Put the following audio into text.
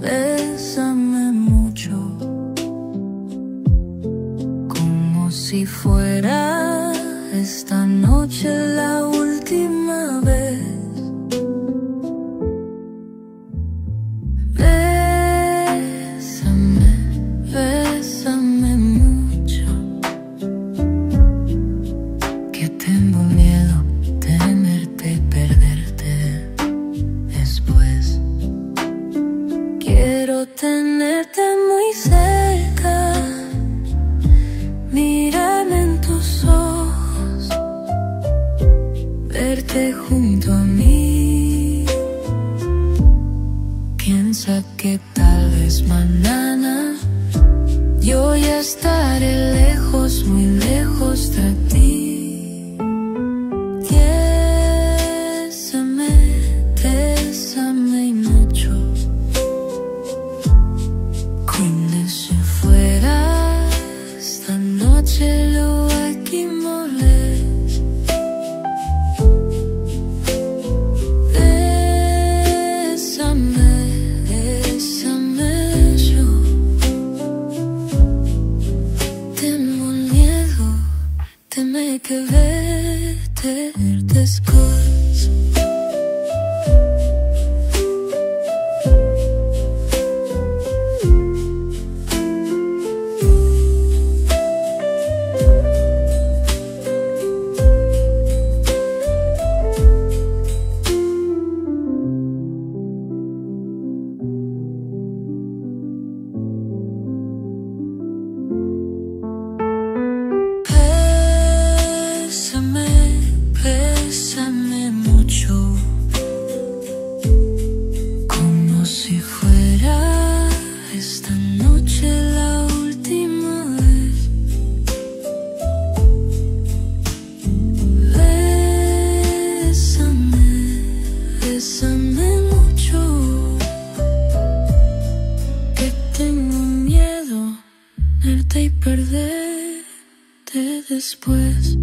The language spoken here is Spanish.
bésame, mucho, como si fuera esta noche la última. muy cerca, mirarme en tus ojos, verte junto a mí. Piensa que tal vez mañana yo ya estaré lejos, muy lejos. que verte después. perderte después.